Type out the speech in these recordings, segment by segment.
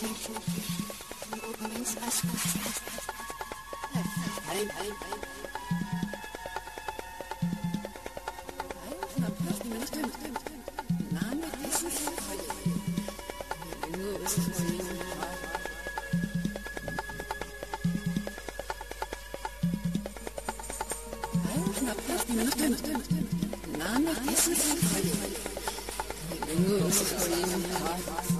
何ですか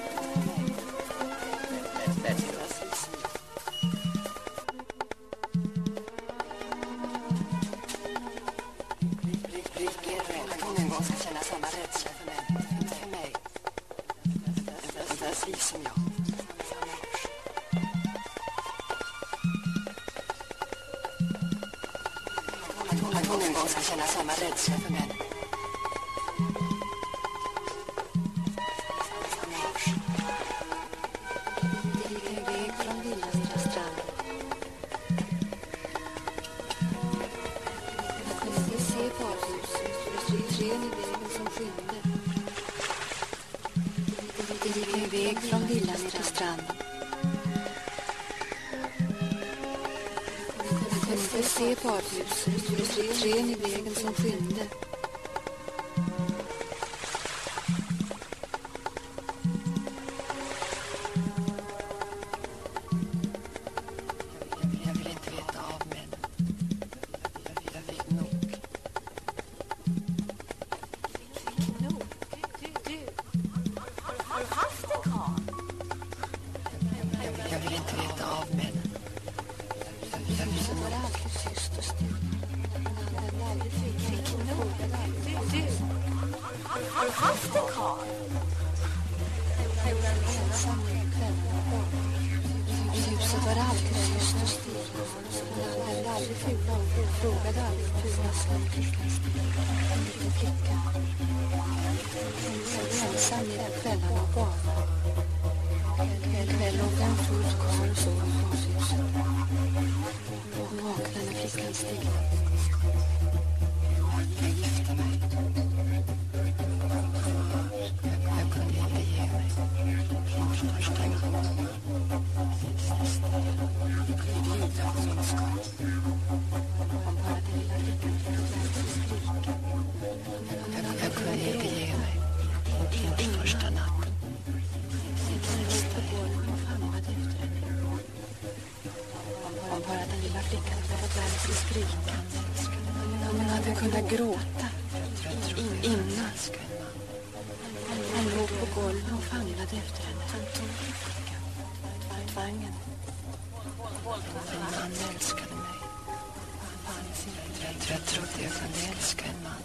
Att hon en gång ska känna samma rädsla för män. Det gick en väg från villan till strand. Tre inte se parhuset för det i vägen som skymde. Han fula ord och frågade aldrig om fula saker. En liten flicka. Hon var ensam i kvällarna kvällen och badade. En kväll låg en full karl och sov i bashuset. Hon vaknade när flickan steg Jag gifte mig. Jag, jag kunde inte ge mig. Första gången. Gråta. Innan. Han låg på golvet och famlade efter henne. Han tog flickan. Han tvang henne. Han älskade mig. Han fanns inte. Jag, jag trodde jag kunde älska en man.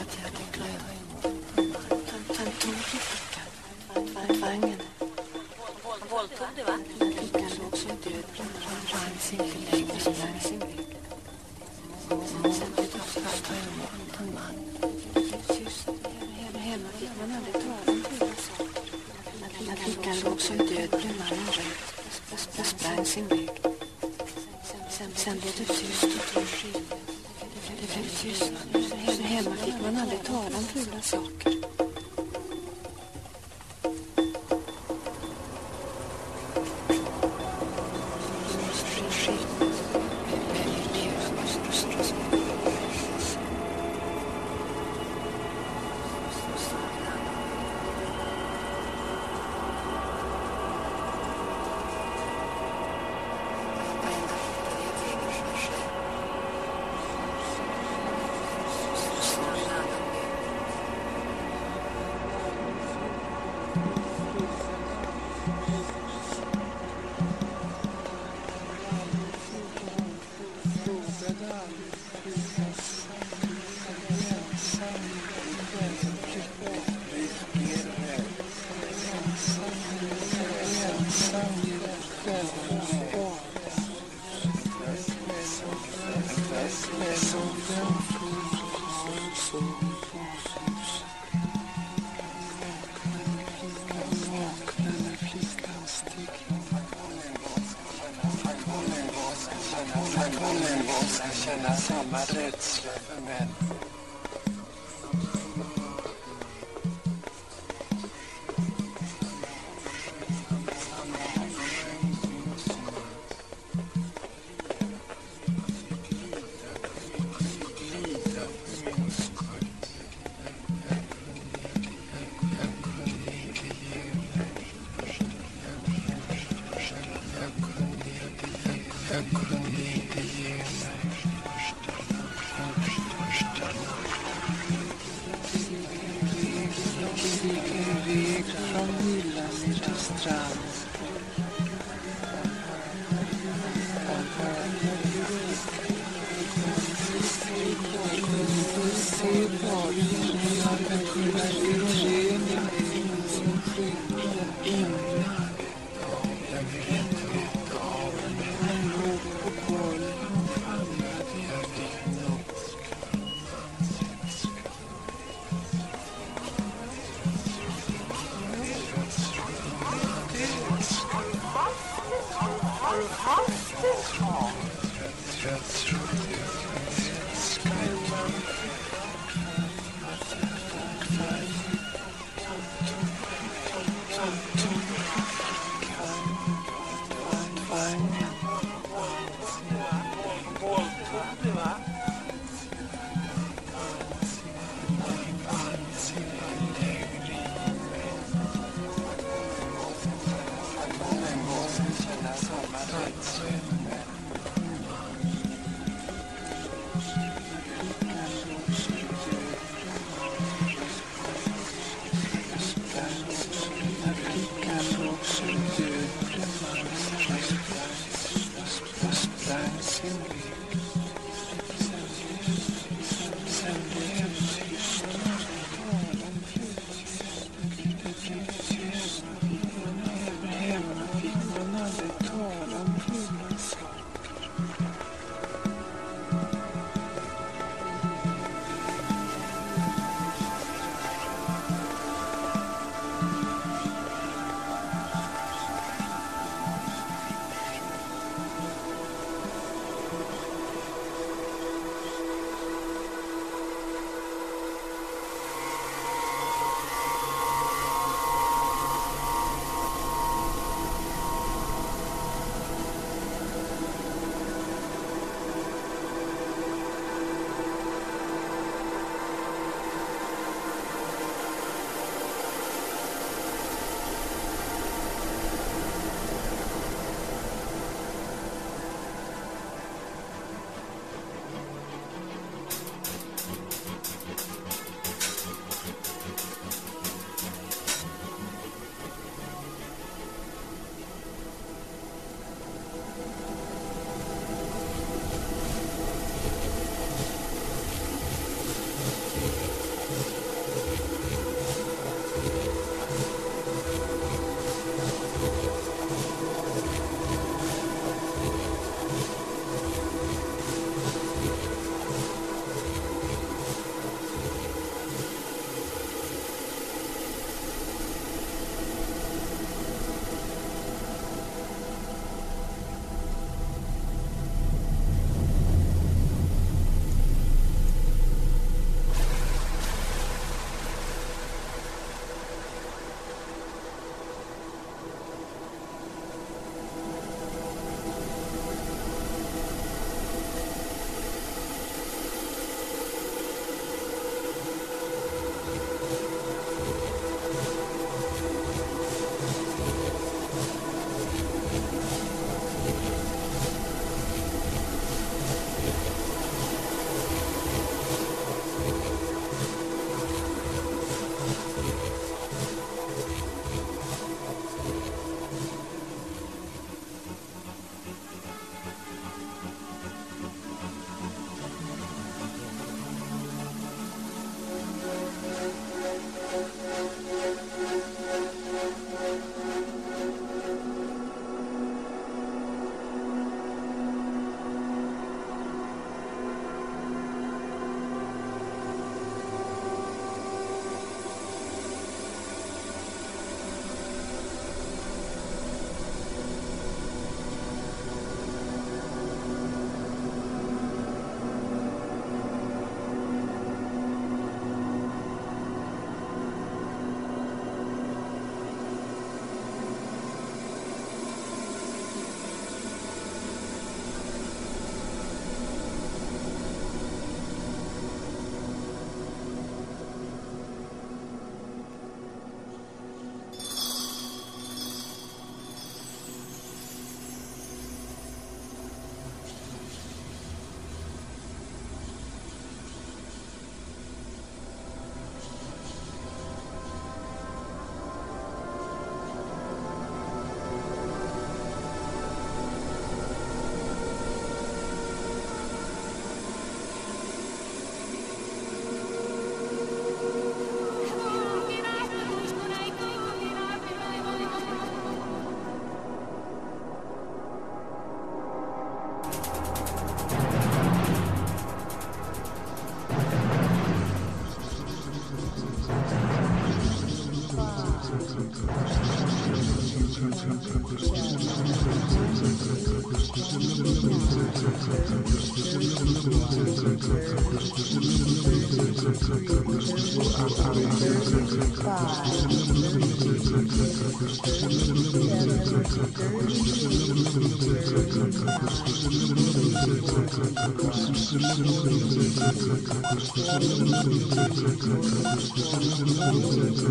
Att jag hade glömt. Han, han tog flickan. Tvangen. Våldtog dig, va? Flickan låg som död bland Han fanns inte längre sen de tutuyorsun. Tutuyorsun. Känna samma rädsla för män. job.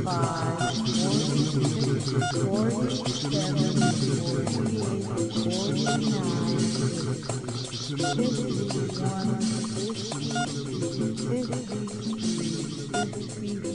Five, four, seven, four, nine. Thank you.